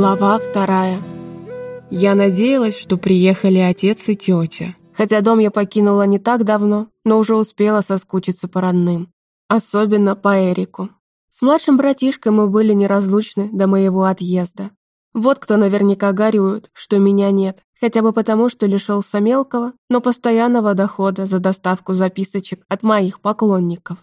Глава вторая. Я надеялась, что приехали отец и тетя. Хотя дом я покинула не так давно, но уже успела соскучиться по родным. Особенно по Эрику. С младшим братишкой мы были неразлучны до моего отъезда. Вот кто наверняка горюет, что меня нет, хотя бы потому, что лишился мелкого, но постоянного дохода за доставку записочек от моих поклонников.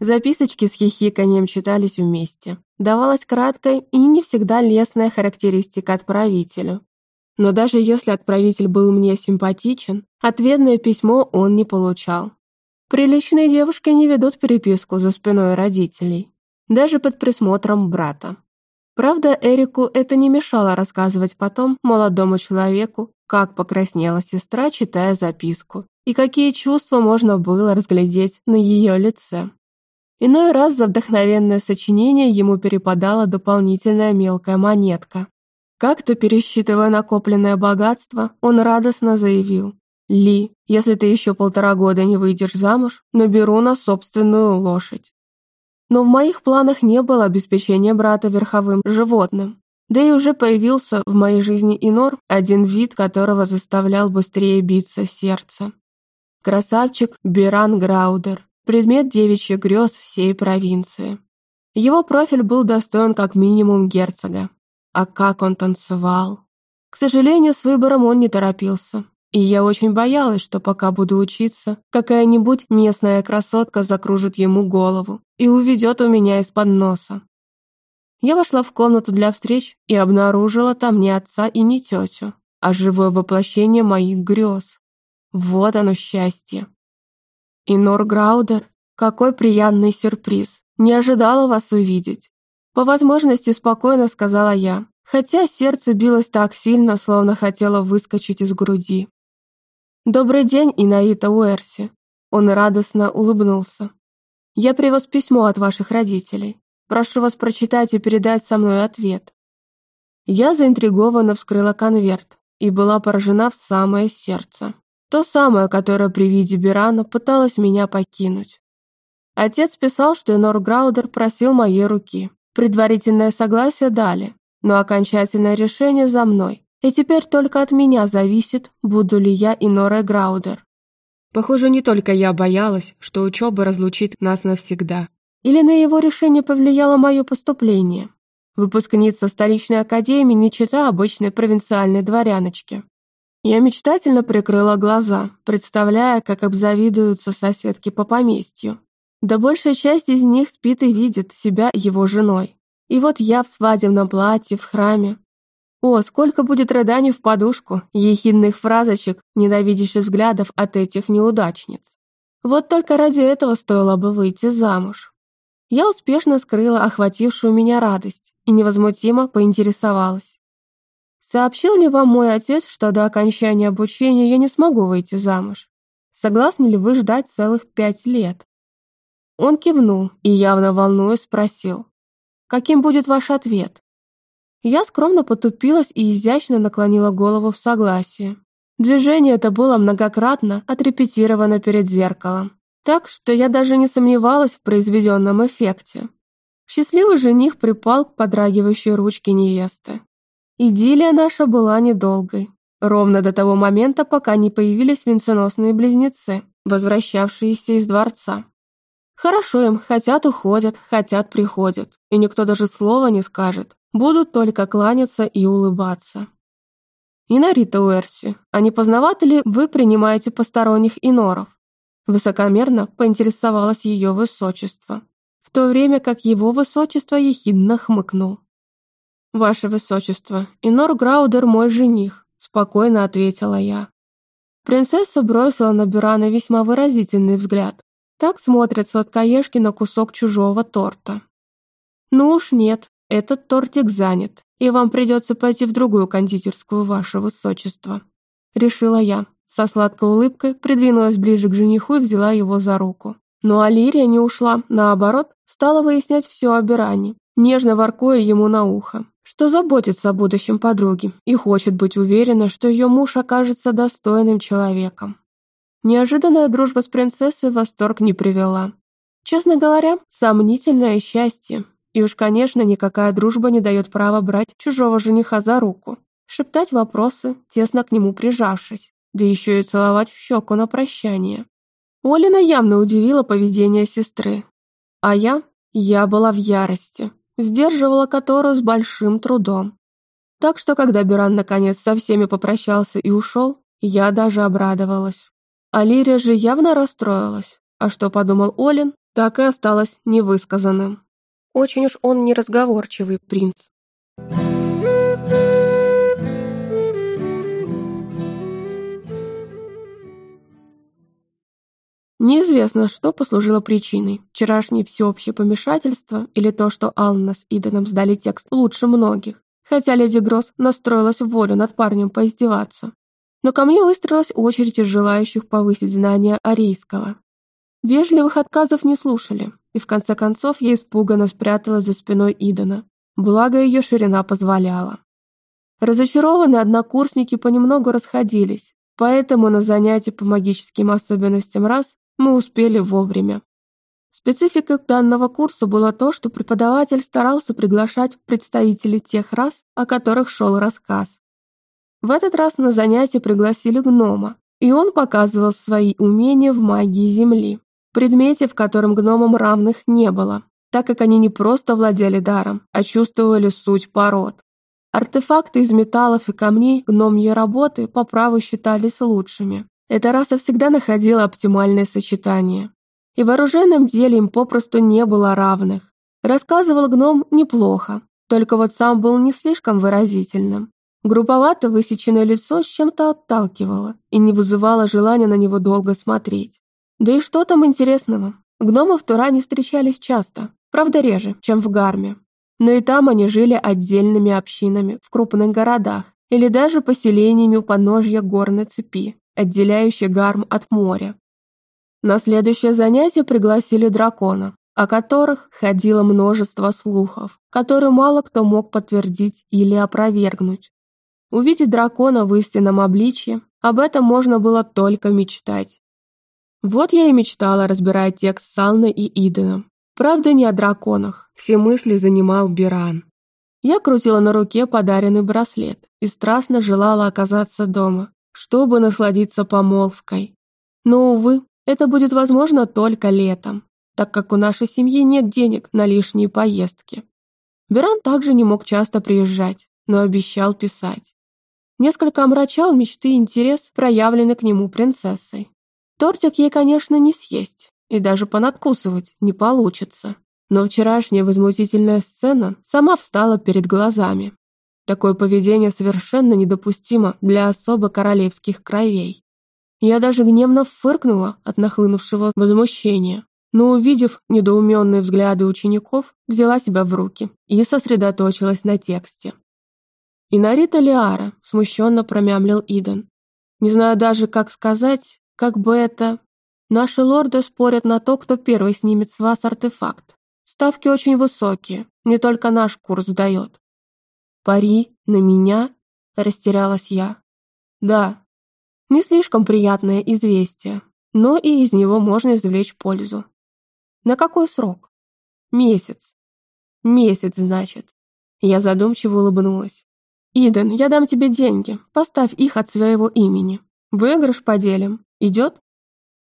Записочки с хихиканием читались вместе. Давалась краткая и не всегда лестная характеристика отправителю. Но даже если отправитель был мне симпатичен, ответное письмо он не получал. Приличные девушки не ведут переписку за спиной родителей, даже под присмотром брата. Правда, Эрику это не мешало рассказывать потом молодому человеку, как покраснела сестра, читая записку, и какие чувства можно было разглядеть на ее лице. Иной раз за вдохновенное сочинение ему перепадала дополнительная мелкая монетка. Как-то пересчитывая накопленное богатство, он радостно заявил. «Ли, если ты еще полтора года не выйдешь замуж, наберу на собственную лошадь». Но в моих планах не было обеспечения брата верховым животным. Да и уже появился в моей жизни инор, один вид которого заставлял быстрее биться сердце. Красавчик Биран Граудер, предмет девичьих грез всей провинции. Его профиль был достоин как минимум герцога. А как он танцевал! К сожалению, с выбором он не торопился. И я очень боялась, что пока буду учиться, какая-нибудь местная красотка закружит ему голову и уведет у меня из-под носа. Я вошла в комнату для встреч и обнаружила там не отца и не тетю, а живое воплощение моих грез. Вот оно счастье. «Инор Граудер, какой приятный сюрприз! Не ожидала вас увидеть!» По возможности спокойно сказала я, хотя сердце билось так сильно, словно хотело выскочить из груди. «Добрый день, Инаита Уэрси!» Он радостно улыбнулся. «Я привез письмо от ваших родителей. Прошу вас прочитать и передать со мной ответ». Я заинтригованно вскрыла конверт и была поражена в самое сердце. То самое, которое при виде Бирана пыталось меня покинуть. Отец писал, что Энор Граудер просил моей руки. Предварительное согласие дали, но окончательное решение за мной. И теперь только от меня зависит, буду ли я Инорой Граудер. Похоже, не только я боялась, что учеба разлучит нас навсегда. Или на его решение повлияло мое поступление. Выпускница столичной академии не чита обычной провинциальной дворяночки. Я мечтательно прикрыла глаза, представляя, как обзавидуются соседки по поместью. Да большая часть из них спит и видит себя его женой. И вот я в свадебном платье в храме. О, сколько будет рыданий в подушку, ехидных фразочек, ненавидящих взглядов от этих неудачниц. Вот только ради этого стоило бы выйти замуж. Я успешно скрыла охватившую меня радость и невозмутимо поинтересовалась. Сообщил ли вам мой отец, что до окончания обучения я не смогу выйти замуж? Согласны ли вы ждать целых пять лет? Он кивнул и, явно волнуясь, спросил. Каким будет ваш ответ? Я скромно потупилась и изящно наклонила голову в согласии. Движение это было многократно отрепетировано перед зеркалом, так что я даже не сомневалась в произведенном эффекте. Счастливый жених припал к подрагивающей ручке невесты. Идиллия наша была недолгой. Ровно до того момента, пока не появились венценосные близнецы, возвращавшиеся из дворца. Хорошо им, хотят уходят, хотят приходят, и никто даже слова не скажет, будут только кланяться и улыбаться. Инарита Уэрси, а не поздновато ли вы принимаете посторонних иноров? Высокомерно поинтересовалось ее высочество, в то время как его высочество ехидно хмыкнул. «Ваше высочество, Инор Граудер мой жених», — спокойно ответила я. Принцесса бросила на Бюрана весьма выразительный взгляд. Так смотрят сладкоежки на кусок чужого торта. «Ну уж нет, этот тортик занят, и вам придется пойти в другую кондитерскую, ваше высочество», — решила я. Со сладкой улыбкой придвинулась ближе к жениху и взяла его за руку. Но Алирия не ушла, наоборот, стала выяснять все о Биране, нежно воркуя ему на ухо что заботится о будущем подруги и хочет быть уверена, что ее муж окажется достойным человеком. Неожиданная дружба с принцессой восторг не привела. Честно говоря, сомнительное счастье. И уж, конечно, никакая дружба не дает права брать чужого жениха за руку, шептать вопросы, тесно к нему прижавшись, да еще и целовать в щеку на прощание. Олина явно удивила поведение сестры. А я? Я была в ярости, сдерживала которую с большим трудом. Так что, когда Биран наконец со всеми попрощался и ушел, я даже обрадовалась. Алирия же явно расстроилась, а что подумал Олин, так и осталось невысказанным. Очень уж он неразговорчивый принц. Неизвестно, что послужило причиной. Вчерашнее всеобщее помешательство или то, что Ална с Иданом сдали текст лучше многих, хотя леди Гросс настроилась в волю над парнем поиздеваться. Но ко мне выстроилась очередь из желающих повысить знания арейского. Вежливых отказов не слушали, и в конце концов я испуганно спряталась за спиной Идана, благо ее ширина позволяла. Разочарованные однокурсники понемногу расходились, поэтому на занятия по магическим особенностям раз мы успели вовремя. Спецификой данного курса было то, что преподаватель старался приглашать представителей тех рас, о которых шел рассказ. В этот раз на занятие пригласили гнома, и он показывал свои умения в магии Земли, предмете, в котором гномам равных не было, так как они не просто владели даром, а чувствовали суть пород. Артефакты из металлов и камней гномьей работы по праву считались лучшими, эта раса всегда находила оптимальное сочетание. И в оружейном деле им попросту не было равных. Рассказывал гном неплохо, только вот сам был не слишком выразительным. Групповато высеченное лицо с чем-то отталкивало и не вызывало желания на него долго смотреть. Да и что там интересного? Гномы в Туране встречались часто, правда реже, чем в Гарме. Но и там они жили отдельными общинами в крупных городах или даже поселениями у подножья горной цепи, отделяющий Гарм от моря. На следующее занятие пригласили дракона, о которых ходило множество слухов, которые мало кто мог подтвердить или опровергнуть. Увидеть дракона в истинном обличье, об этом можно было только мечтать. Вот я и мечтала, разбирая текст с Алной и Иденом. Правда, не о драконах, все мысли занимал Биран. Я крутила на руке подаренный браслет и страстно желала оказаться дома, чтобы насладиться помолвкой. Но, увы, это будет возможно только летом, так как у нашей семьи нет денег на лишние поездки. Беран также не мог часто приезжать, но обещал писать. Несколько омрачал мечты и интерес, проявленный к нему принцессой. Тортик ей, конечно, не съесть, и даже понадкусывать не получится. Но вчерашняя возмутительная сцена сама встала перед глазами. Такое поведение совершенно недопустимо для особо королевских кровей. Я даже гневно фыркнула от нахлынувшего возмущения, но, увидев недоуменные взгляды учеников, взяла себя в руки и сосредоточилась на тексте. «Инарита Лиара», — смущенно промямлил Иден. «Не знаю даже, как сказать, как бы это... Наши лорды спорят на то, кто первый снимет с вас артефакт. Ставки очень высокие, не только наш курс дает. «Пари на меня?» – растерялась я. «Да, не слишком приятное известие, но и из него можно извлечь пользу. На какой срок? Месяц. Месяц, значит. Я задумчиво улыбнулась. «Иден, я дам тебе деньги, поставь их от своего имени. Выигрыш поделим. Идет?»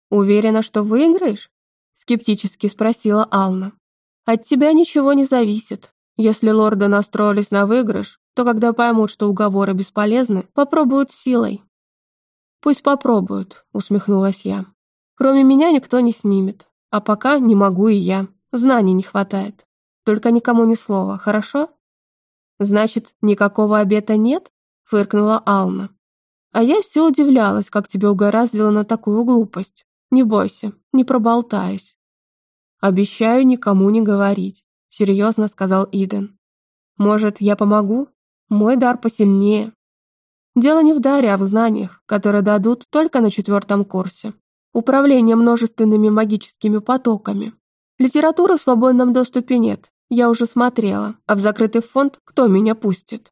«Уверена, что выиграешь?» Скептически спросила Ална. «От тебя ничего не зависит. Если лорды настроились на выигрыш, то когда поймут, что уговоры бесполезны, попробуют силой. «Пусть попробуют», — усмехнулась я. «Кроме меня никто не снимет. А пока не могу и я. Знаний не хватает. Только никому ни слова, хорошо?» «Значит, никакого обета нет?» — фыркнула Ална. «А я все удивлялась, как тебе угораздило на такую глупость. Не бойся, не проболтаюсь. Обещаю никому не говорить серьезно сказал Иден. Может, я помогу? Мой дар посильнее. Дело не в даре, а в знаниях, которые дадут только на четвертом курсе. Управление множественными магическими потоками. Литературы в свободном доступе нет, я уже смотрела, а в закрытый фонд кто меня пустит?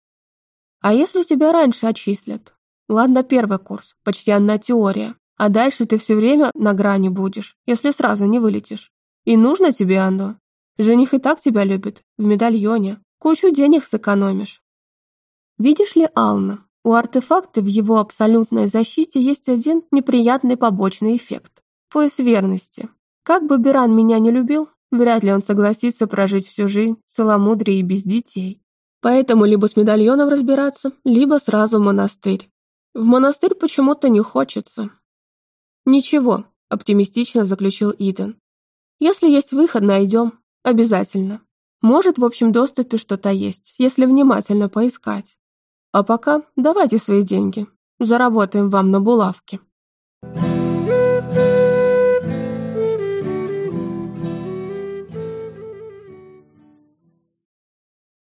А если тебя раньше отчислят? Ладно, первый курс, почти одна теория, а дальше ты все время на грани будешь, если сразу не вылетишь. И нужно тебе оно? Жених и так тебя любит, в медальоне. Кучу денег сэкономишь. Видишь ли, Ална, у артефакта в его абсолютной защите есть один неприятный побочный эффект. Пояс верности. Как бы Биран меня не любил, вряд ли он согласится прожить всю жизнь целомудрие и без детей. Поэтому либо с медальоном разбираться, либо сразу в монастырь. В монастырь почему-то не хочется. Ничего, оптимистично заключил Иден. Если есть выход, найдем. Обязательно. Может, в общем доступе что-то есть, если внимательно поискать. А пока давайте свои деньги. Заработаем вам на булавке.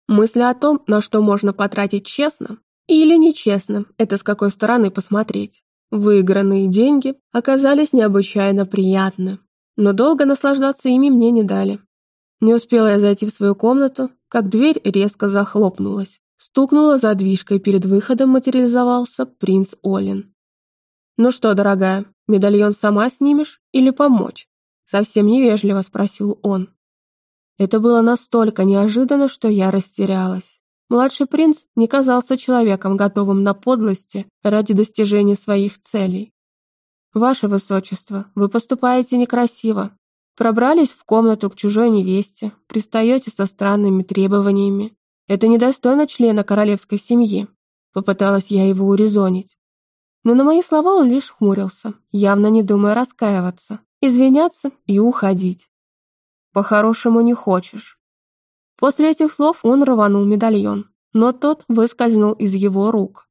Мысли о том, на что можно потратить честно или нечестно, это с какой стороны посмотреть. Выигранные деньги оказались необычайно приятны, но долго наслаждаться ими мне не дали. Не успела я зайти в свою комнату, как дверь резко захлопнулась. Стукнула задвижкой, перед выходом материализовался принц Олин. «Ну что, дорогая, медальон сама снимешь или помочь?» Совсем невежливо спросил он. Это было настолько неожиданно, что я растерялась. Младший принц не казался человеком, готовым на подлости ради достижения своих целей. «Ваше высочество, вы поступаете некрасиво. Пробрались в комнату к чужой невесте, пристаете со странными требованиями, это недостойно члена королевской семьи. Попыталась я его урезонить. Но на мои слова он лишь хмурился, явно не думая раскаиваться, извиняться и уходить. По-хорошему не хочешь. После этих слов он рванул медальон, но тот выскользнул из его рук.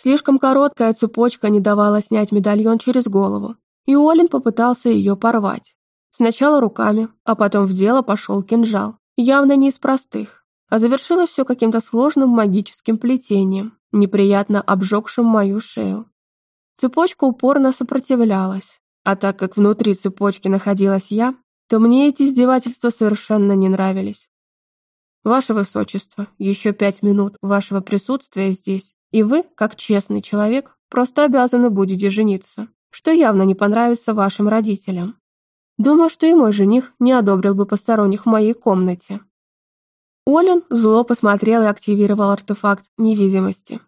Слишком короткая цепочка не давала снять медальон через голову, и Олин попытался ее порвать. Сначала руками, а потом в дело пошел кинжал, явно не из простых а завершилось все каким-то сложным магическим плетением, неприятно обжегшим мою шею. Цепочка упорно сопротивлялась, а так как внутри цепочки находилась я, то мне эти издевательства совершенно не нравились. Ваше Высочество, еще пять минут вашего присутствия здесь, и вы, как честный человек, просто обязаны будете жениться, что явно не понравится вашим родителям. Думаю, что и мой жених не одобрил бы посторонних в моей комнате. Олин зло посмотрел и активировал артефакт невидимости.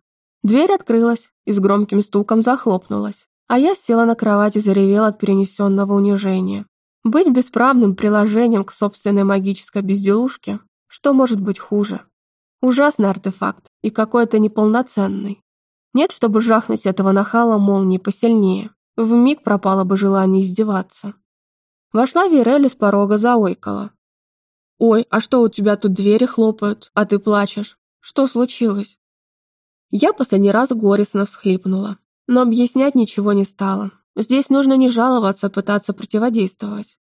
Дверь открылась и с громким стуком захлопнулась, а я села на кровать и заревела от перенесенного унижения. Быть бесправным приложением к собственной магической безделушке, что может быть хуже? Ужасный артефакт и какой-то неполноценный. Нет, чтобы жахнуть этого нахала молнии посильнее. Вмиг пропало бы желание издеваться. Вошла Вирель с порога заойкала. «Ой, а что у тебя тут двери хлопают, а ты плачешь? Что случилось?» Я последний раз горестно всхлипнула, но объяснять ничего не стала. Здесь нужно не жаловаться, а пытаться противодействовать.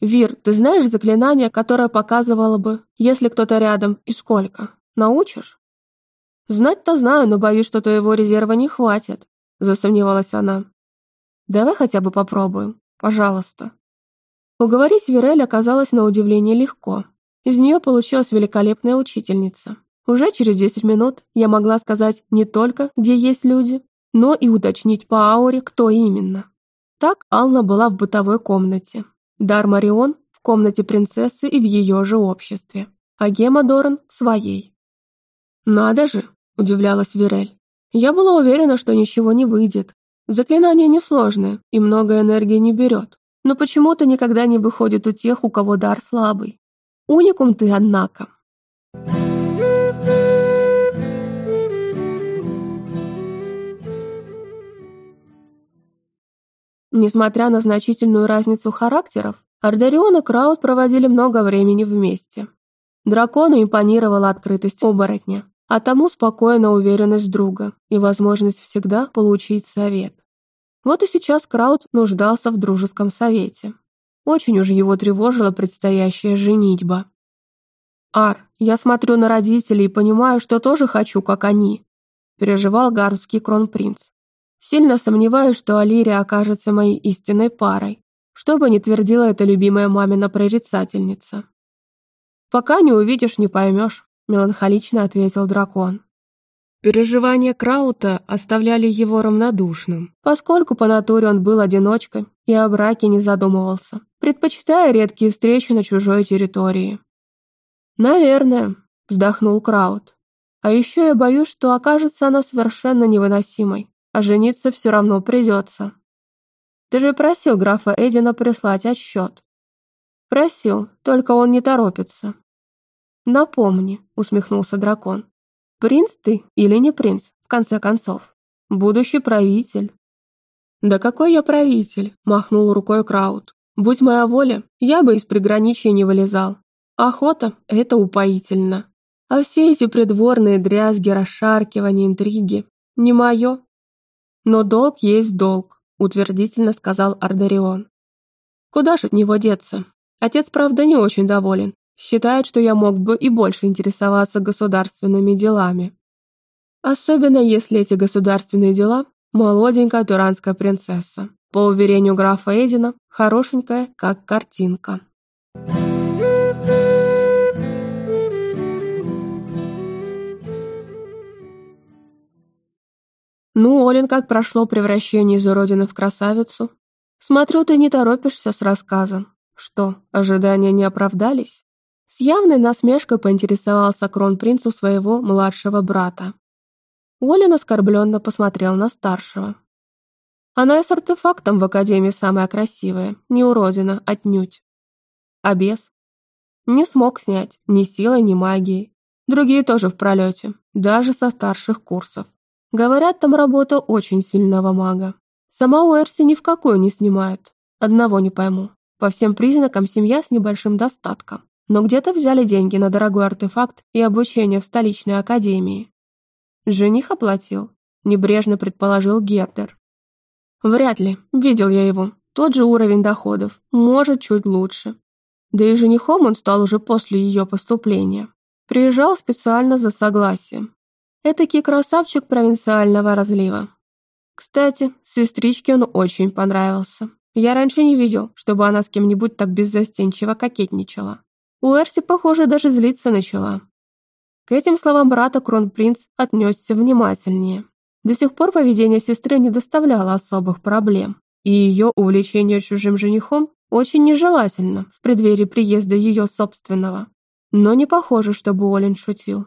«Вир, ты знаешь заклинание, которое показывало бы, если кто-то рядом и сколько? Научишь?» «Знать-то знаю, но боюсь, что твоего резерва не хватит», — засомневалась она. «Давай хотя бы попробуем, пожалуйста». Уговорить Вирель оказалось на удивление легко. Из нее получилась великолепная учительница. Уже через 10 минут я могла сказать не только, где есть люди, но и уточнить по ауре, кто именно. Так Ална была в бытовой комнате. Дар Марион в комнате принцессы и в ее же обществе, а Гема Доран в своей. «Надо же!» – удивлялась Вирель. «Я была уверена, что ничего не выйдет. Заклинание несложное и много энергии не берет но почему-то никогда не выходит у тех, у кого дар слабый. Уникум ты, однако. Несмотря на значительную разницу характеров, Ардарион и Крауд проводили много времени вместе. Дракону импонировала открытость оборотня, а тому спокойная уверенность друга и возможность всегда получить совет. Вот и сейчас Краут нуждался в дружеском совете. Очень уж его тревожила предстоящая женитьба. «Ар, я смотрю на родителей и понимаю, что тоже хочу, как они», переживал гармский кронпринц. «Сильно сомневаюсь, что Алирия окажется моей истинной парой, что бы ни твердила эта любимая мамина прорицательница». «Пока не увидишь, не поймешь», меланхолично ответил дракон. Переживания Краута оставляли его равнодушным, поскольку по натуре он был одиночкой и о браке не задумывался, предпочитая редкие встречи на чужой территории. «Наверное», — вздохнул Краут. «А еще я боюсь, что окажется она совершенно невыносимой, а жениться все равно придется». «Ты же просил графа Эдина прислать отсчет». «Просил, только он не торопится». «Напомни», — усмехнулся дракон, Принц ты или не принц, в конце концов? Будущий правитель. Да какой я правитель, махнул рукой Краут. Будь моя воля, я бы из приграничья не вылезал. Охота — это упоительно. А все эти придворные дрязги, расшаркивания, интриги — не мое. Но долг есть долг, утвердительно сказал Ардарион. Куда ж от него деться? Отец, правда, не очень доволен, Считает, что я мог бы и больше интересоваться государственными делами. Особенно если эти государственные дела – молоденькая туранская принцесса. По уверению графа Эдина, хорошенькая, как картинка. «Ну, Олин, как прошло превращение из уродины в красавицу? Смотрю, ты не торопишься с рассказом. Что, ожидания не оправдались?» С явной насмешкой поинтересовался кронпринц у своего младшего брата. Уоллен оскорбленно посмотрел на старшего. Она и с артефактом в Академии самая красивая, не уродина, отнюдь. А бес? Не смог снять ни силой, ни магией. Другие тоже в пролете, даже со старших курсов. Говорят, там работа очень сильного мага. Сама Уэрси ни в какую не снимает. Одного не пойму. По всем признакам семья с небольшим достатком но где-то взяли деньги на дорогой артефакт и обучение в столичной академии. Жених оплатил, небрежно предположил Гердер. Вряд ли, видел я его, тот же уровень доходов, может, чуть лучше. Да и женихом он стал уже после ее поступления. Приезжал специально за согласием. Этакий красавчик провинциального разлива. Кстати, сестричке он очень понравился. Я раньше не видел, чтобы она с кем-нибудь так беззастенчиво кокетничала. Уэрси, похоже, даже злиться начала. К этим словам брата кронпринц отнесся внимательнее. До сих пор поведение сестры не доставляло особых проблем, и ее увлечение чужим женихом очень нежелательно в преддверии приезда ее собственного. Но не похоже, чтобы Олин шутил.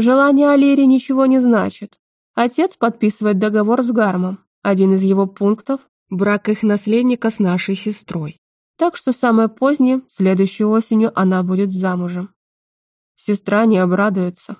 Желание Алири ничего не значит. Отец подписывает договор с Гармом. Один из его пунктов – брак их наследника с нашей сестрой. Так что самое позднее, следующей осенью, она будет замужем. Сестра не обрадуется.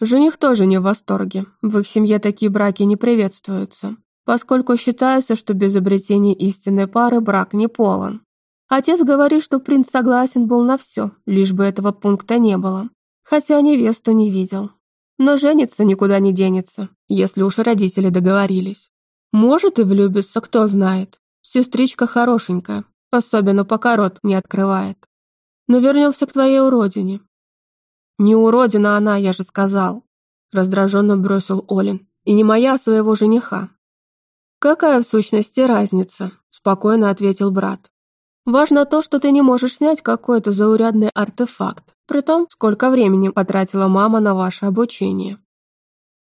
Жених тоже не в восторге. В их семье такие браки не приветствуются, поскольку считается, что без обретения истинной пары брак не полон. Отец говорит, что принц согласен был на все, лишь бы этого пункта не было, хотя невесту не видел. Но жениться никуда не денется, если уж родители договорились. Может и влюбится, кто знает. Сестричка хорошенькая, особенно пока рот не открывает. Но вернемся к твоей уродине. Не уродина она, я же сказал, раздраженно бросил Олин, и не моя, а своего жениха. Какая в сущности разница, спокойно ответил брат. Важно то, что ты не можешь снять какой-то заурядный артефакт, при том, сколько времени потратила мама на ваше обучение.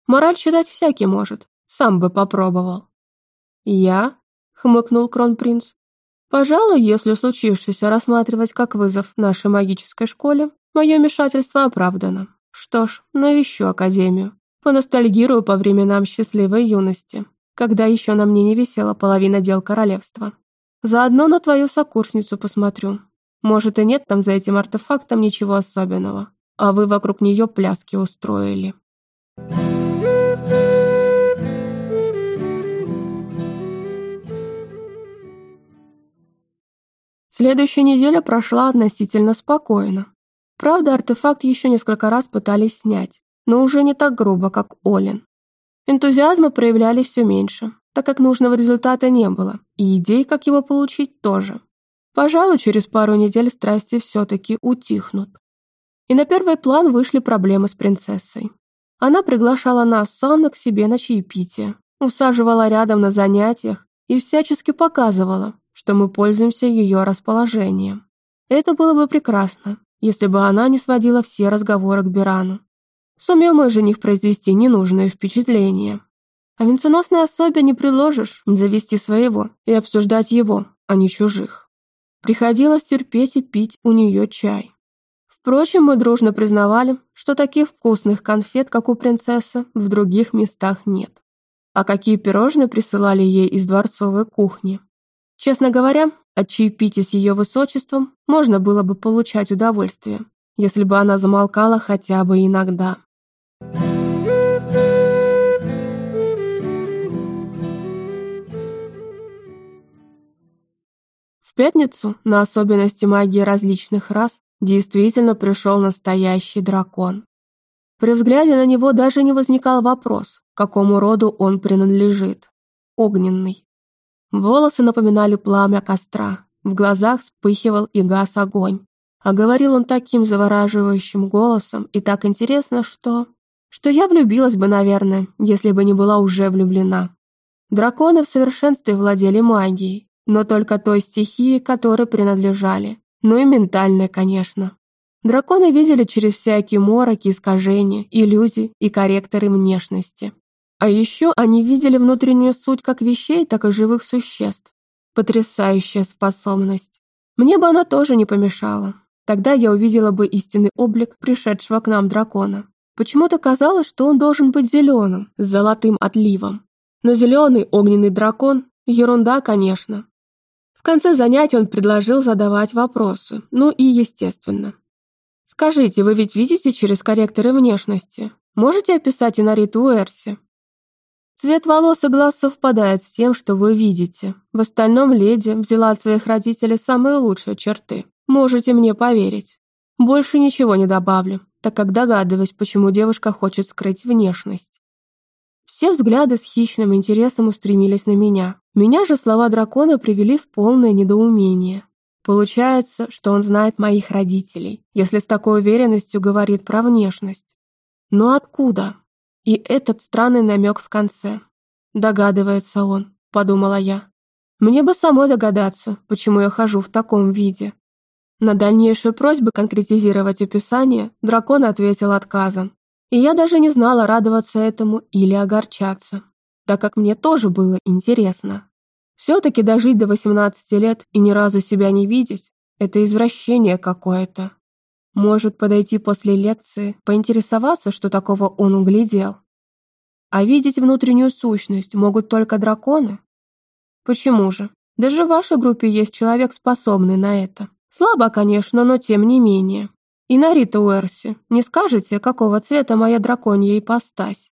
Мораль читать всякий может, сам бы попробовал. Я? хмыкнул кронпринц. Пожалуй, если случившееся рассматривать как вызов нашей магической школе, мое вмешательство оправдано. Что ж, навещу Академию. Поностальгирую по временам счастливой юности, когда еще на мне не висела половина дел королевства. Заодно на твою сокурсницу посмотрю. Может и нет там за этим артефактом ничего особенного, а вы вокруг нее пляски устроили. Следующая неделя прошла относительно спокойно. Правда, артефакт еще несколько раз пытались снять, но уже не так грубо, как Олин. Энтузиазма проявляли все меньше, так как нужного результата не было, и идей, как его получить, тоже. Пожалуй, через пару недель страсти все-таки утихнут. И на первый план вышли проблемы с принцессой. Она приглашала нас с Анной к себе на чаепитие, усаживала рядом на занятиях и всячески показывала, что мы пользуемся ее расположением. Это было бы прекрасно, если бы она не сводила все разговоры к Бирану. Сумел мой жених произвести ненужное впечатление. А венценосной особе не предложишь завести своего и обсуждать его, а не чужих. Приходилось терпеть и пить у нее чай. Впрочем, мы дружно признавали, что таких вкусных конфет, как у принцессы, в других местах нет. А какие пирожные присылали ей из дворцовой кухни. Честно говоря, от чаепития с ее высочеством можно было бы получать удовольствие, если бы она замолкала хотя бы иногда. Пятницу на особенности магии различных рас действительно пришел настоящий дракон. При взгляде на него даже не возникал вопрос, какому роду он принадлежит. Огненный. Волосы напоминали пламя костра, в глазах вспыхивал и гас огонь. А говорил он таким завораживающим голосом и так интересно, что... Что я влюбилась бы, наверное, если бы не была уже влюблена. Драконы в совершенстве владели магией, но только той стихии, которой принадлежали. Ну и ментальной, конечно. Драконы видели через всякие мороки, искажения, иллюзии и корректоры внешности. А еще они видели внутреннюю суть как вещей, так и живых существ. Потрясающая способность. Мне бы она тоже не помешала. Тогда я увидела бы истинный облик пришедшего к нам дракона. Почему-то казалось, что он должен быть зеленым, с золотым отливом. Но зеленый огненный дракон – ерунда, конечно. Конце занятия он предложил задавать вопросы, ну и естественно. «Скажите, вы ведь видите через корректоры внешности? Можете описать Инариту Уэрси?» Цвет волос и глаз совпадает с тем, что вы видите. В остальном леди взяла от своих родителей самые лучшие черты. Можете мне поверить. Больше ничего не добавлю, так как догадываюсь, почему девушка хочет скрыть внешность. Все взгляды с хищным интересом устремились на меня. Меня же слова дракона привели в полное недоумение. Получается, что он знает моих родителей, если с такой уверенностью говорит про внешность. Но откуда? И этот странный намек в конце. Догадывается он, подумала я. Мне бы самой догадаться, почему я хожу в таком виде. На дальнейшую просьбу конкретизировать описание дракон ответил отказом. И я даже не знала, радоваться этому или огорчаться, так как мне тоже было интересно. Все-таки дожить до 18 лет и ни разу себя не видеть – это извращение какое-то. Может подойти после лекции, поинтересоваться, что такого он углядел. А видеть внутреннюю сущность могут только драконы? Почему же? Даже в вашей группе есть человек, способный на это. Слабо, конечно, но тем не менее. И на Рита Уэрси, не скажете, какого цвета моя драконья ипостась?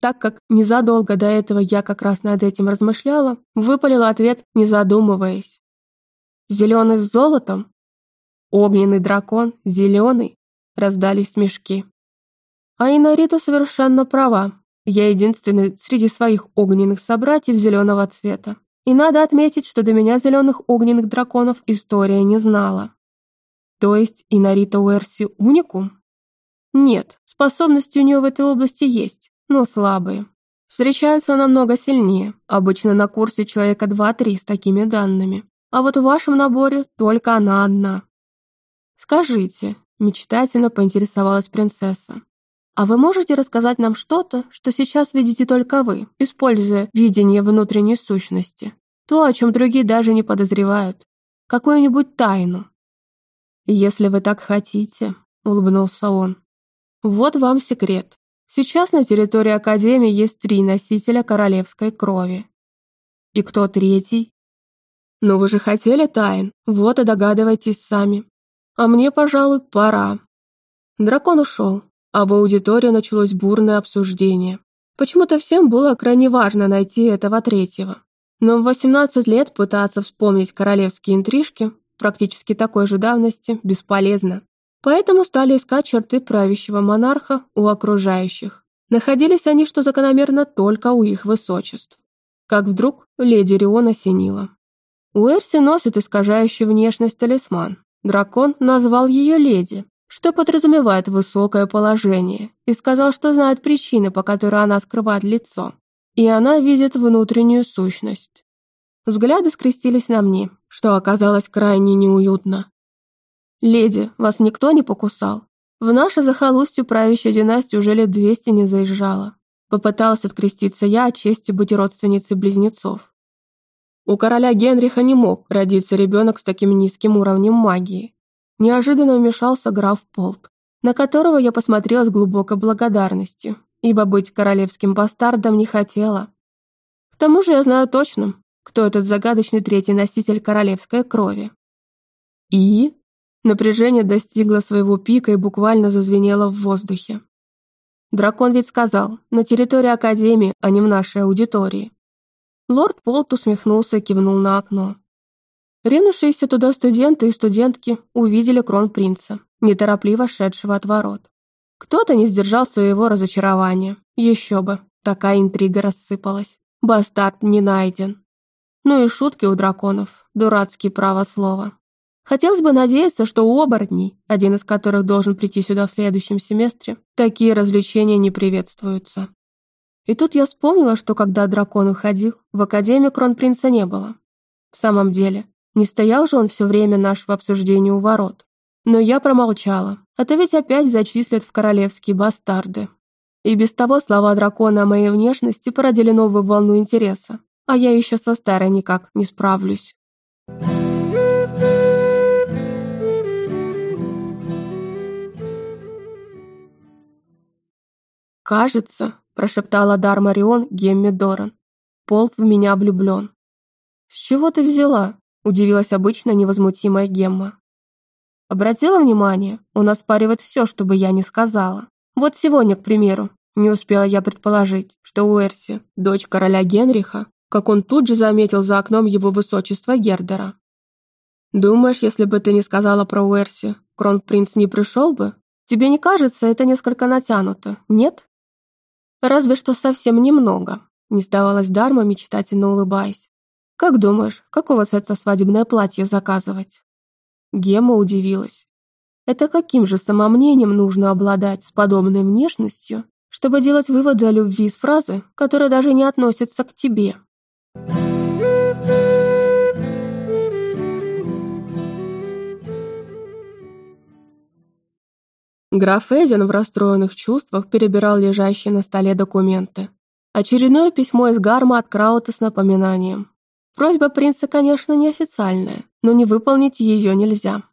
Так как незадолго до этого я как раз над этим размышляла, выпалил ответ, не задумываясь. Зеленый с золотом? Огненный дракон, зеленый, раздались смешки. А Инарита совершенно права. Я единственный среди своих огненных собратьев зеленого цвета. И надо отметить, что до меня зеленых огненных драконов история не знала. То есть Инарита Уэрси уникум? Нет, способности у нее в этой области есть, но слабые. Встречаются намного сильнее, обычно на курсе человека 2-3 с такими данными. А вот в вашем наборе только она одна. «Скажите», — мечтательно поинтересовалась принцесса, «а вы можете рассказать нам что-то, что сейчас видите только вы, используя видение внутренней сущности? То, о чем другие даже не подозревают. Какую-нибудь тайну?» «Если вы так хотите», — улыбнулся он. «Вот вам секрет. Сейчас на территории Академии есть три носителя королевской крови. И кто третий? Ну вы же хотели тайн, вот и догадывайтесь сами. А мне, пожалуй, пора. Дракон ушел, а в аудиторию началось бурное обсуждение. Почему-то всем было крайне важно найти этого третьего. Но в 18 лет пытаться вспомнить королевские интрижки практически такой же давности бесполезно. Поэтому стали искать черты правящего монарха у окружающих. Находились они, что закономерно, только у их высочеств. Как вдруг леди Рион осенила. Уэрси носит искажающий внешность талисман, Дракон назвал ее леди, что подразумевает высокое положение, и сказал, что знает причины, по которой она скрывает лицо, и она видит внутреннюю сущность. Взгляды скрестились на мне, что оказалось крайне неуютно. «Леди, вас никто не покусал?» В наше захолустье правящая династия уже лет двести не заезжала. Попыталась откреститься я от чести быть родственницей близнецов. У короля Генриха не мог родиться ребенок с таким низким уровнем магии. Неожиданно вмешался граф Полт, на которого я посмотрела с глубокой благодарностью, ибо быть королевским бастардом не хотела. К тому же я знаю точно, кто этот загадочный третий носитель королевской крови. И напряжение достигло своего пика и буквально зазвенело в воздухе. Дракон ведь сказал, на территории Академии, а не в нашей аудитории. Лорд Полт усмехнулся и кивнул на окно. Ринувшиеся туда студенты и студентки увидели кронпринца, неторопливо шедшего от ворот. Кто-то не сдержал своего разочарования. Еще бы, такая интрига рассыпалась. Бастард не найден. Ну и шутки у драконов, дурацкие право слова. Хотелось бы надеяться, что у оборотней, один из которых должен прийти сюда в следующем семестре, такие развлечения не приветствуются. И тут я вспомнила, что когда дракон уходил, в Академии кронпринца не было. В самом деле, не стоял же он все время нашего обсуждения у ворот. Но я промолчала, а то ведь опять зачислят в королевские бастарды. И без того слова дракона о моей внешности породили новую волну интереса, а я еще со старой никак не справлюсь. «Кажется», – прошептала Дар Марион Гемми Доран, – «Полт в меня влюблен». «С чего ты взяла?» – удивилась обычно невозмутимая Гемма. Обратила внимание, он оспаривает все, что бы я ни сказала. Вот сегодня, к примеру, не успела я предположить, что Уэрси, дочь короля Генриха, как он тут же заметил за окном его высочества Гердера. «Думаешь, если бы ты не сказала про Уэрси, кронпринц не пришел бы? Тебе не кажется это несколько натянуто, нет?» «Разве что совсем немного», — не сдавалась Дарма, мечтательно улыбаясь. «Как думаешь, какого цвета свадебное платье заказывать?» Гема удивилась. Это каким же самомнением нужно обладать с подобной внешностью, чтобы делать выводы о любви из фразы, которая даже не относится к тебе? Граф Эдин в расстроенных чувствах перебирал лежащие на столе документы. Очередное письмо из Гарма от Краута с напоминанием. Просьба принца, конечно, неофициальная, но не выполнить ее нельзя.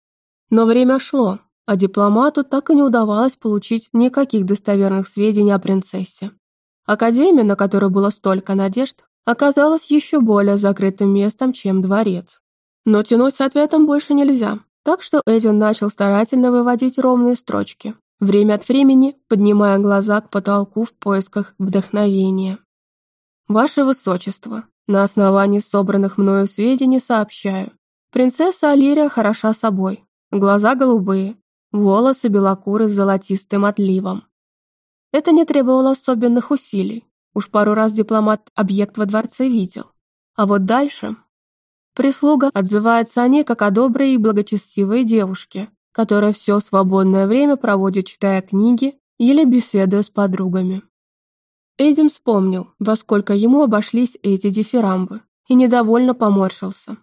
Но время шло, а дипломату так и не удавалось получить никаких достоверных сведений о принцессе. Академия, на которую было столько надежд, оказалась еще более закрытым местом, чем дворец. Но тянуть с ответом больше нельзя, так что Эдин начал старательно выводить ровные строчки, время от времени поднимая глаза к потолку в поисках вдохновения. «Ваше Высочество, на основании собранных мною сведений сообщаю. Принцесса Алирия хороша собой. Глаза голубые, волосы белокуры с золотистым отливом. Это не требовало особенных усилий. Уж пару раз дипломат объект во дворце видел. А вот дальше... Прислуга отзывается о ней как о доброй и благочестивой девушке, которая все свободное время проводит, читая книги или беседуя с подругами. Эдим вспомнил, во сколько ему обошлись эти дифирамбы, и недовольно поморщился.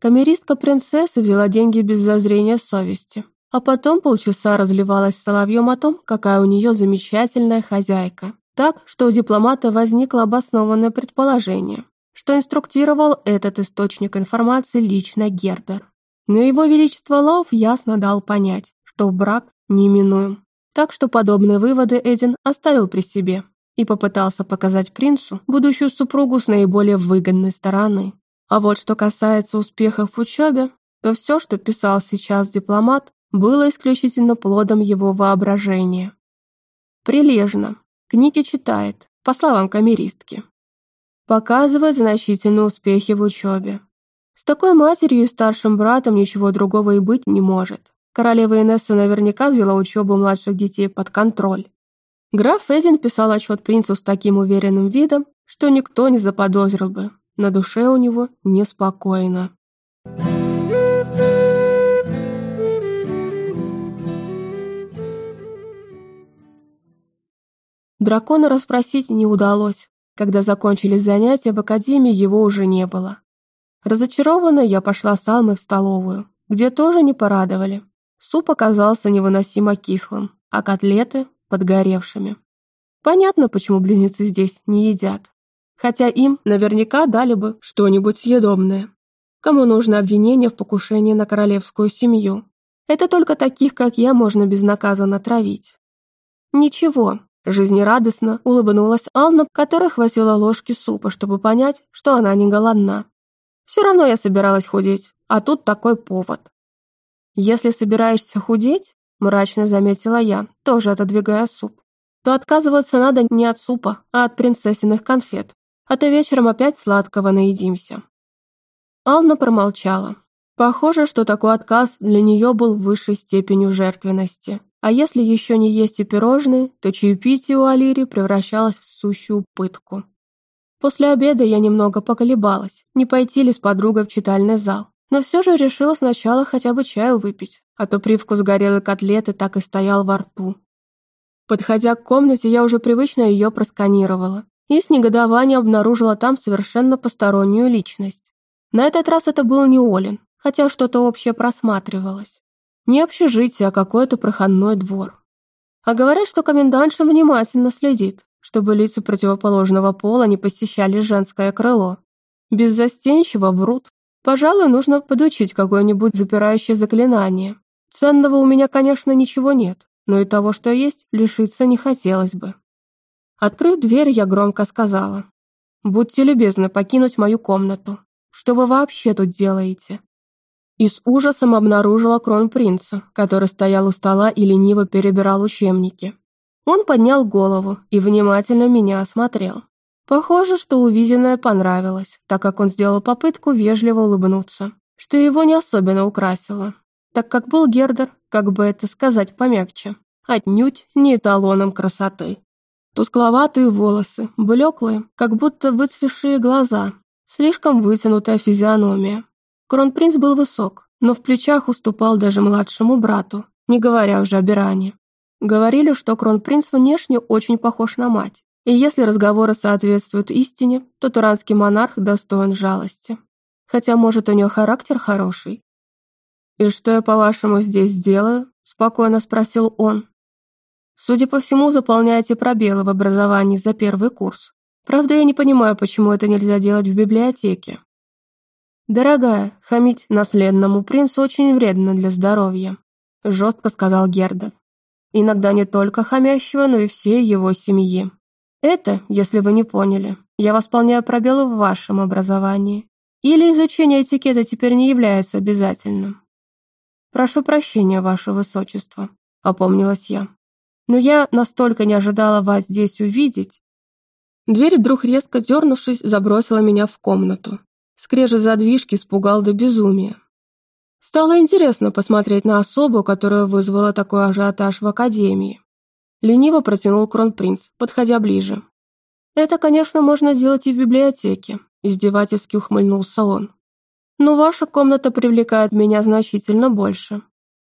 Камеристка принцессы взяла деньги без зазрения совести, а потом полчаса разливалась соловьем о том, какая у нее замечательная хозяйка. Так, что у дипломата возникло обоснованное предположение, что инструктировал этот источник информации лично Гердер. Но его величество Лов ясно дал понять, что брак неминуем. Так что подобные выводы Эдин оставил при себе и попытался показать принцу будущую супругу с наиболее выгодной стороны. А вот что касается успехов в учебе, то все, что писал сейчас дипломат, было исключительно плодом его воображения. Прилежно, книги читает, по словам камеристки. Показывает значительные успехи в учебе. С такой матерью и старшим братом ничего другого и быть не может. Королева Инесса наверняка взяла учебу младших детей под контроль. Граф Эдин писал отчет принцу с таким уверенным видом, что никто не заподозрил бы. На душе у него неспокойно. Дракона расспросить не удалось. Когда закончились занятия в академии, его уже не было. Разочарованная, я пошла с Алмой в столовую, где тоже не порадовали. Суп оказался невыносимо кислым, а котлеты – подгоревшими. Понятно, почему близнецы здесь не едят. Хотя им наверняка дали бы что-нибудь съедобное. Кому нужно обвинение в покушении на королевскую семью? Это только таких, как я, можно безнаказанно травить. Ничего, жизнерадостно улыбнулась Ална, которая хватила ложки супа, чтобы понять, что она не голодна. Все равно я собиралась худеть, а тут такой повод. Если собираешься худеть, мрачно заметила я, тоже отодвигая суп, то отказываться надо не от супа, а от принцессиных конфет, а то вечером опять сладкого наедимся. Ална промолчала. Похоже, что такой отказ для нее был высшей степенью жертвенности. А если еще не есть и пирожные, то чаепитие у Алири превращалось в сущую пытку. После обеда я немного поколебалась, не пойти ли с подругой в читальный зал. Но все же решила сначала хотя бы чаю выпить, а то привкус горелой котлеты так и стоял во рту. Подходя к комнате, я уже привычно ее просканировала и с негодованием обнаружила там совершенно постороннюю личность. На этот раз это был не Олин, хотя что-то общее просматривалось. Не общежитие, а какой-то проходной двор. А говорят, что комендантша внимательно следит, чтобы лица противоположного пола не посещали женское крыло. Беззастенчиво врут. Пожалуй, нужно подучить какое-нибудь запирающее заклинание. Ценного у меня, конечно, ничего нет, но и того, что есть, лишиться не хотелось бы. Открыв дверь, я громко сказала. «Будьте любезны покинуть мою комнату. Что вы вообще тут делаете?» И с ужасом обнаружила кронпринца, который стоял у стола и лениво перебирал учебники. Он поднял голову и внимательно меня осмотрел. Похоже, что увиденное понравилось, так как он сделал попытку вежливо улыбнуться, что его не особенно украсило, так как был Гердер, как бы это сказать помягче, отнюдь не эталоном красоты. Тускловатые волосы, блеклые, как будто выцвевшие глаза, слишком вытянутая физиономия, Кронпринц был высок, но в плечах уступал даже младшему брату, не говоря уже о Биране. Говорили, что кронпринц внешне очень похож на мать, и если разговоры соответствуют истине, то туранский монарх достоин жалости. Хотя, может, у него характер хороший. «И что я, по-вашему, здесь делаю?» – спокойно спросил он. «Судя по всему, заполняете пробелы в образовании за первый курс. Правда, я не понимаю, почему это нельзя делать в библиотеке. «Дорогая, хамить наследному принцу очень вредно для здоровья», – жестко сказал Герда. «Иногда не только хамящего, но и всей его семьи. Это, если вы не поняли, я восполняю пробелы в вашем образовании. Или изучение этикета теперь не является обязательным». «Прошу прощения, ваше высочество», – опомнилась я. «Но я настолько не ожидала вас здесь увидеть». Дверь вдруг резко дернувшись, забросила меня в комнату. Скрежет задвижки испугал до безумия. Стало интересно посмотреть на особу, которая вызвала такой ажиотаж в академии. Лениво протянул кронпринц, подходя ближе. «Это, конечно, можно сделать и в библиотеке», – издевательски ухмыльнулся он. «Но ваша комната привлекает меня значительно больше.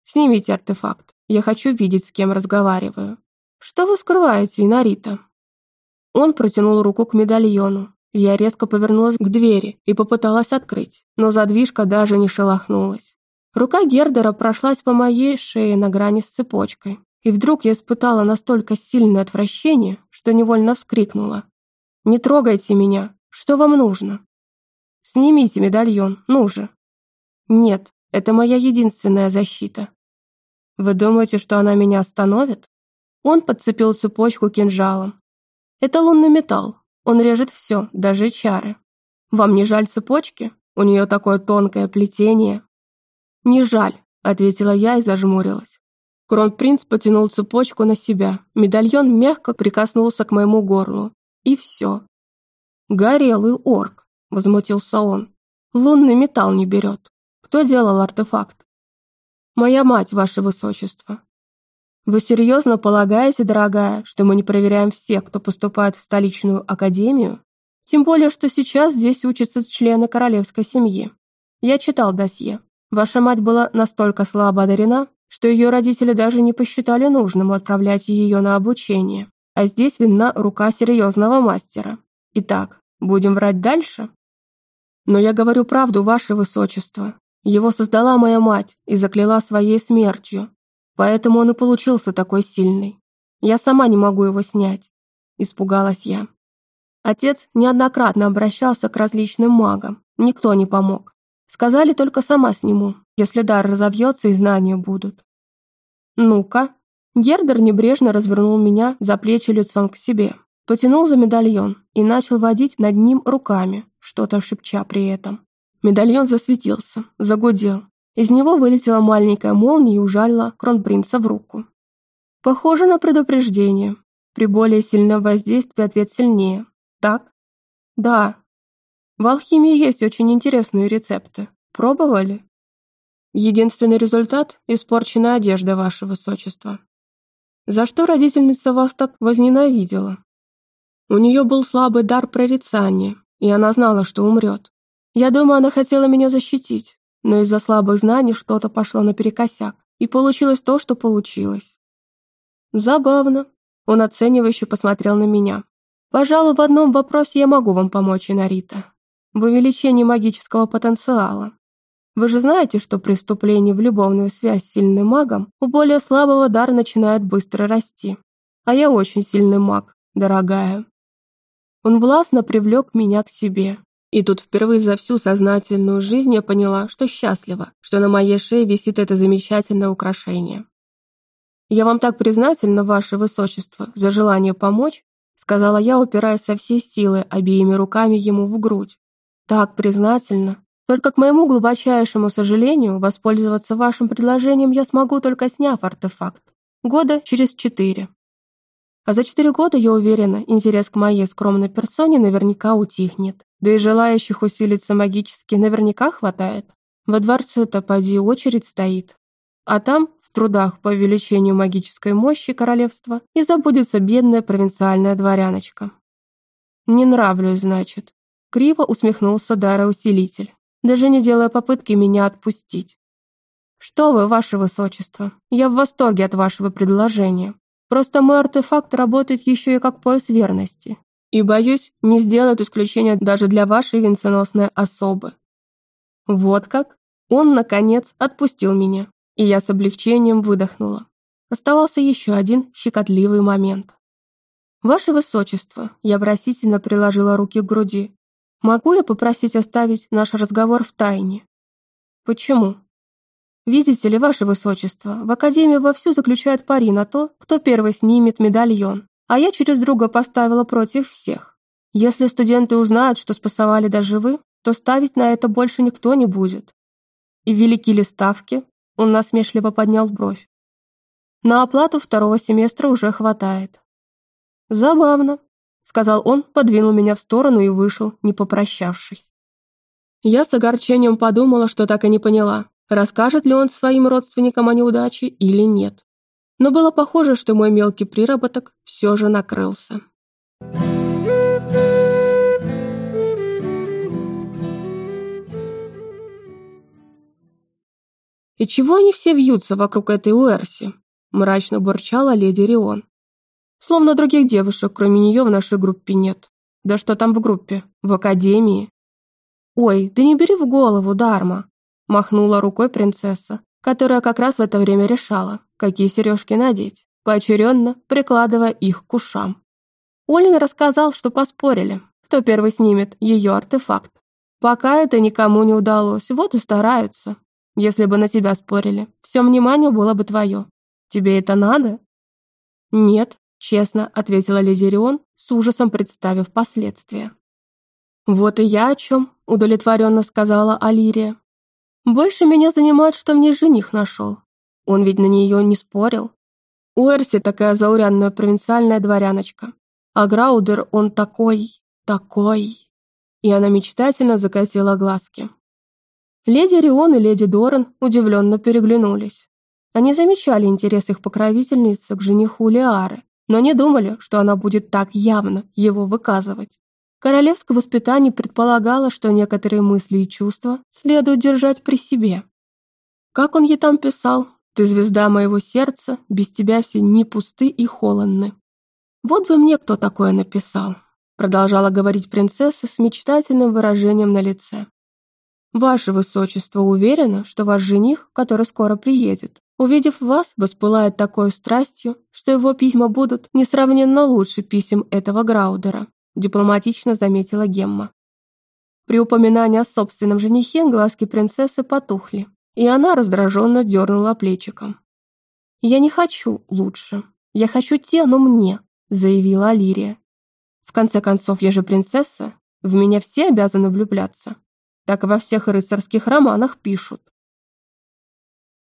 Снимите артефакт, я хочу видеть, с кем разговариваю. Что вы скрываете, Инарита?» Он протянул руку к медальону, я резко повернулась к двери и попыталась открыть, но задвижка даже не шелохнулась. Рука Гердера прошлась по моей шее на грани с цепочкой, и вдруг я испытала настолько сильное отвращение, что невольно вскрикнула. «Не трогайте меня! Что вам нужно?» «Снимите медальон, ну же!» «Нет, это моя единственная защита». «Вы думаете, что она меня остановит?» Он подцепил цепочку кинжалом. «Это лунный металл, он режет все, даже чары. Вам не жаль цепочки? У нее такое тонкое плетение. Не жаль, ответила я и зажмурилась. Кронпринц потянул цепочку на себя. Медальон мягко прикоснулся к моему горлу. И все. «Горелый орк», — возмутился он. «Лунный металл не берет. Кто делал артефакт?» «Моя мать, ваше высочество. Вы серьезно полагаете, дорогая, что мы не проверяем всех, кто поступает в столичную академию? Тем более, что сейчас здесь учатся члены королевской семьи. Я читал досье. Ваша мать была настолько слабо одарена, что ее родители даже не посчитали нужным отправлять ее на обучение. А здесь видна рука серьезного мастера. Итак, будем врать дальше? Но я говорю правду, ваше высочество. Его создала моя мать и закляла своей смертью, Поэтому он и получился такой сильный. Я сама не могу его снять. Испугалась я. Отец неоднократно обращался к различным магам. Никто не помог. Сказали только сама сниму, если дар разовьется и знания будут. Ну-ка. Гердер небрежно развернул меня за плечи лицом к себе. Потянул за медальон и начал водить над ним руками, что-то шепча при этом. Медальон засветился, загудел. Из него вылетела маленькая молния и ужалила кронпринца в руку. Похоже на предупреждение. При более сильном воздействии ответ сильнее. Так? Да. В алхимии есть очень интересные рецепты. Пробовали? Единственный результат – испорченная одежда, ваше высочество. За что родительница вас так возненавидела? У нее был слабый дар прорицания, и она знала, что умрет. Я думаю, она хотела меня защитить, но из-за слабых знаний что-то пошло наперекосяк, и получилось то, что получилось. Забавно. Он оценивающе посмотрел на меня. Пожалуй, в одном вопросе я могу вам помочь, Инарита. В увеличении магического потенциала. Вы же знаете, что при вступлении в любовную связь с сильным магом у более слабого дар начинает быстро расти. А я очень сильный маг, дорогая. Он властно привлек меня к себе. И тут впервые за всю сознательную жизнь я поняла, что счастлива, что на моей шее висит это замечательное украшение. «Я вам так признательна, ваше высочество, за желание помочь», сказала я, упираясь со всей силы обеими руками ему в грудь. «Так признательна. Только к моему глубочайшему сожалению, воспользоваться вашим предложением я смогу, только сняв артефакт. Года через четыре. А за четыре года, я уверена, интерес к моей скромной персоне наверняка утихнет. Да и желающих усилиться магически наверняка хватает. Во дворце-то поди очередь стоит. А там, в трудах по увеличению магической мощи королевства, и забудется бедная провинциальная дворяночка. «Не нравлюсь, значит», — криво усмехнулся Дара-усилитель, даже не делая попытки меня отпустить. «Что вы, ваше высочество, я в восторге от вашего предложения. Просто мой артефакт работает еще и как пояс верности. И, боюсь, не сделает исключения даже для вашей венценосной особы. Вот как? Он, наконец, отпустил меня, и я с облегчением выдохнула. Оставался еще один щекотливый момент. «Ваше Высочество», я просительно приложила руки к груди, «могу я попросить оставить наш разговор в тайне?» «Почему?» Видите ли, ваше высочество, в академии вовсю заключают пари на то, кто первый снимет медальон, а я через друга поставила против всех. Если студенты узнают, что спасовали даже вы, то ставить на это больше никто не будет. И велики ли ставки? Он насмешливо поднял бровь. На оплату второго семестра уже хватает. Забавно, сказал он, подвинул меня в сторону и вышел, не попрощавшись. Я с огорчением подумала, что так и не поняла, расскажет ли он своим родственникам о неудаче или нет. Но было похоже, что мой мелкий приработок все же накрылся. «И чего они все вьются вокруг этой Уэрси?» – мрачно бурчала леди Рион. «Словно других девушек, кроме нее, в нашей группе нет. Да что там в группе? В академии?» «Ой, да не бери в голову, Дарма. Махнула рукой принцесса, которая как раз в это время решала, какие сережки надеть, поочеренно прикладывая их к ушам. Олин рассказал, что поспорили, кто первый снимет ее артефакт. Пока это никому не удалось, вот и стараются. Если бы на тебя спорили, все внимание было бы твое. Тебе это надо? Нет, честно ответила Лизерион, с ужасом представив последствия. Вот и я о чем, удовлетворенно сказала Алирия. Больше меня занимает, что мне жених нашел. Он ведь на нее не спорил. У Эрси такая заурядная провинциальная дворяночка. А Граудер, он такой, такой. И она мечтательно закатила глазки. Леди Рион и леди Доран удивленно переглянулись. Они замечали интерес их покровительницы к жениху Лиары, но не думали, что она будет так явно его выказывать. Королевское воспитание предполагало, что некоторые мысли и чувства следует держать при себе. Как он ей там писал, «Ты звезда моего сердца, без тебя все не пусты и холодны». «Вот бы мне кто такое написал», продолжала говорить принцесса с мечтательным выражением на лице. «Ваше высочество уверено, что ваш жених, который скоро приедет, Увидев вас, воспылает такой страстью, что его письма будут несравненно лучше писем этого Граудера», дипломатично заметила Гемма. При упоминании о собственном женихе глазки принцессы потухли, и она раздраженно дернула плечиком. «Я не хочу лучше. Я хочу те, но мне», заявила Алирия. «В конце концов, я же принцесса. В меня все обязаны влюбляться. Так во всех рыцарских романах пишут.